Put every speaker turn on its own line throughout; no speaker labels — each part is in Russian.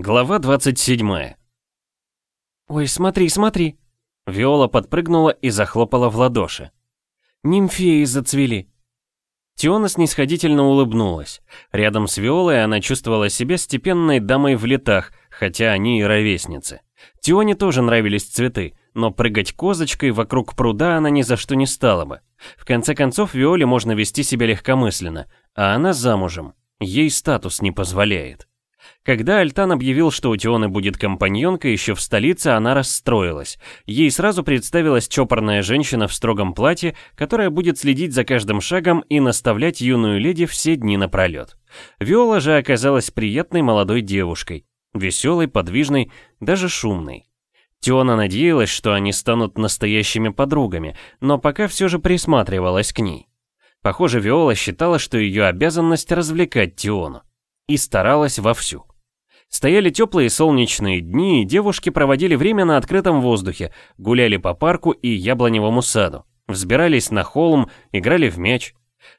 Глава 27
«Ой, смотри, смотри!»
Виола подпрыгнула и захлопала в ладоши.
«Нимфеи зацвели!»
Тиона снисходительно улыбнулась. Рядом с Виолой она чувствовала себя степенной дамой в летах, хотя они и ровесницы. Тионе тоже нравились цветы, но прыгать козочкой вокруг пруда она ни за что не стала бы. В конце концов, Виоле можно вести себя легкомысленно, а она замужем. Ей статус не позволяет. Когда Альтан объявил, что у Тионы будет компаньонка еще в столице, она расстроилась. Ей сразу представилась чопорная женщина в строгом платье, которая будет следить за каждым шагом и наставлять юную леди все дни напролет. Виола же оказалась приятной молодой девушкой. Веселой, подвижной, даже шумной. Тиона надеялась, что они станут настоящими подругами, но пока все же присматривалась к ней. Похоже, Виола считала, что ее обязанность развлекать Тиону. И старалась вовсю. Стояли теплые солнечные дни, и девушки проводили время на открытом воздухе, гуляли по парку и яблоневому саду, взбирались на холм, играли в мяч.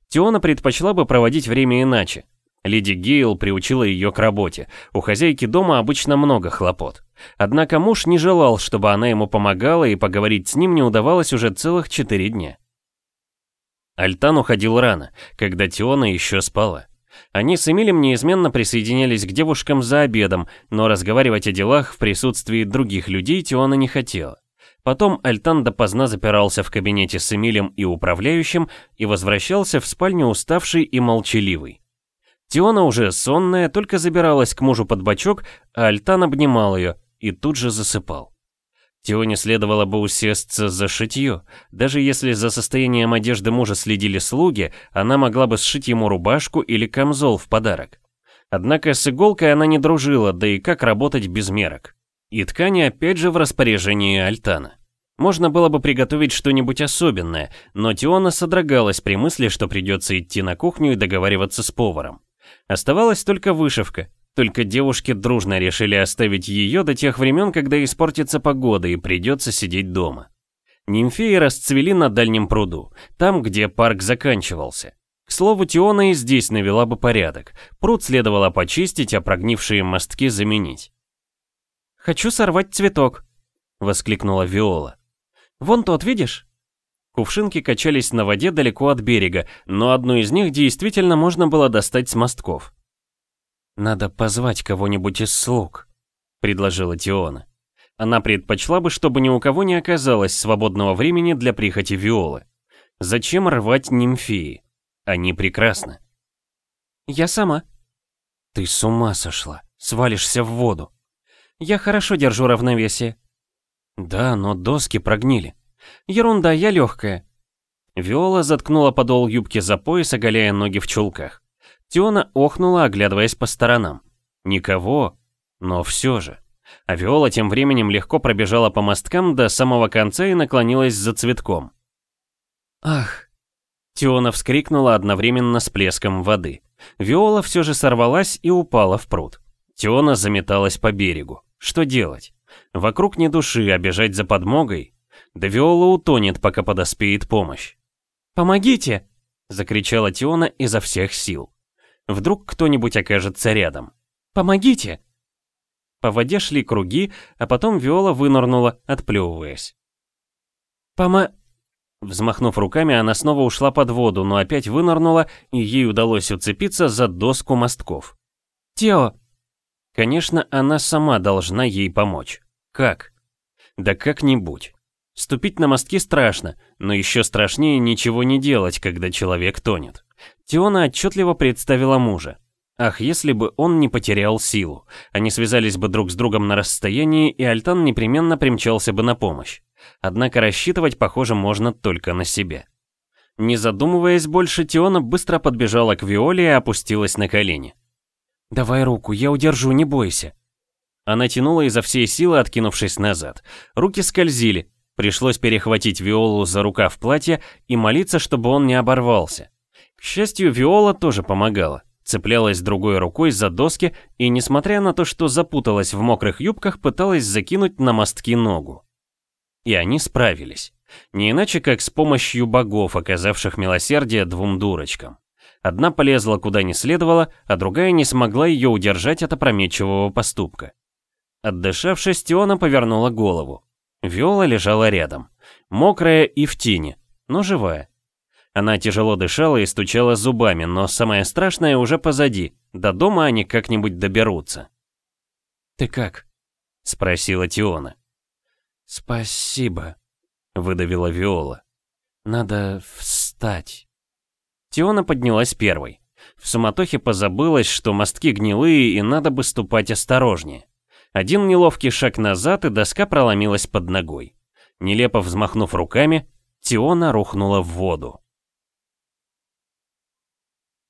Тиона предпочла бы проводить время иначе. Леди Гейл приучила ее к работе. У хозяйки дома обычно много хлопот. Однако муж не желал, чтобы она ему помогала, и поговорить с ним не удавалось уже целых четыре дня. Альтан уходил рано, когда Тиона еще спала. Они с Эмилем неизменно присоединялись к девушкам за обедом, но разговаривать о делах в присутствии других людей Тиона не хотела. Потом Альтан допоздна запирался в кабинете с Эмилем и управляющим и возвращался в спальню уставший и молчаливый. Тиона уже сонная, только забиралась к мужу под бочок, а Альтан обнимал ее и тут же засыпал. Тионе следовало бы усесться за шитье. Даже если за состоянием одежды мужа следили слуги, она могла бы сшить ему рубашку или камзол в подарок. Однако с иголкой она не дружила, да и как работать без мерок. И ткани опять же в распоряжении Альтана. Можно было бы приготовить что-нибудь особенное, но Тиона содрогалась при мысли, что придется идти на кухню и договариваться с поваром. Оставалась только вышивка, только девушки дружно решили оставить ее до тех времен, когда испортится погода и придется сидеть дома. Нимфеи расцвели на дальнем пруду, там, где парк заканчивался. К слову, Тиона и здесь навела бы порядок. Пруд следовало почистить, а прогнившие мостки заменить.
«Хочу сорвать цветок», — воскликнула Виола. «Вон тот, видишь?»
Кувшинки качались на воде далеко от берега, но одну из них действительно можно было достать с мостков.
«Надо позвать кого-нибудь из слуг», — предложила Тиона.
Она предпочла бы, чтобы ни у кого не оказалось свободного времени для прихоти Виолы. Зачем рвать нимфеи? Они прекрасны.
«Я сама». «Ты с ума сошла, свалишься в воду». «Я хорошо держу равновесие».
«Да, но доски прогнили».
«Ерунда, я легкая».
Виола заткнула подол юбки за пояс, оголяя ноги в чулках. Тиона охнула, оглядываясь по сторонам. Никого, но все же. А Виола тем временем легко пробежала по мосткам до самого конца и наклонилась за цветком.
«Ах!»
Тиона вскрикнула одновременно с плеском воды. Виола все же сорвалась и упала в пруд. Тиона заметалась по берегу. Что делать? Вокруг ни души, а бежать за подмогой? Да Виола утонет, пока подоспеет помощь.
«Помогите!»
— закричала Тиона изо всех сил. Вдруг кто-нибудь окажется рядом.
«Помогите!»
По воде шли круги, а потом Виола вынырнула, отплевываясь.
«Пома...»
Взмахнув руками, она снова ушла под воду, но опять вынырнула, и ей удалось уцепиться за доску мостков.
«Тео!»
Конечно, она сама должна ей помочь. Как? Да как-нибудь. Ступить на мостки страшно, но еще страшнее ничего не делать, когда человек тонет. Тиона отчетливо представила мужа. Ах, если бы он не потерял силу. Они связались бы друг с другом на расстоянии, и Альтан непременно примчался бы на помощь. Однако рассчитывать, похоже, можно только на себя. Не задумываясь больше, Тиона быстро подбежала к Виоле и опустилась на колени.
«Давай руку, я удержу, не бойся».
Она тянула изо всей силы, откинувшись назад. Руки скользили. Пришлось перехватить Виолу за рукав платья и молиться, чтобы он не оборвался. К счастью, Виола тоже помогала. Цеплялась другой рукой за доски и, несмотря на то, что запуталась в мокрых юбках, пыталась закинуть на мостки ногу. И они справились. Не иначе, как с помощью богов, оказавших милосердие двум дурочкам. Одна полезла куда не следовало, а другая не смогла ее удержать от опрометчивого поступка. Отдышавшись, Тиона повернула голову. Виола лежала рядом, мокрая и в тени, но живая. Она тяжело дышала и стучала зубами, но самое страшное уже позади, до дома они как-нибудь доберутся.
«Ты как?» — спросила Тиона. «Спасибо», — выдавила Виола. «Надо встать».
Тиона поднялась первой. В суматохе позабылась, что мостки гнилые и надо бы ступать осторожнее. Один неловкий шаг назад, и доска проломилась под ногой. Нелепо взмахнув руками, Тиона рухнула в воду.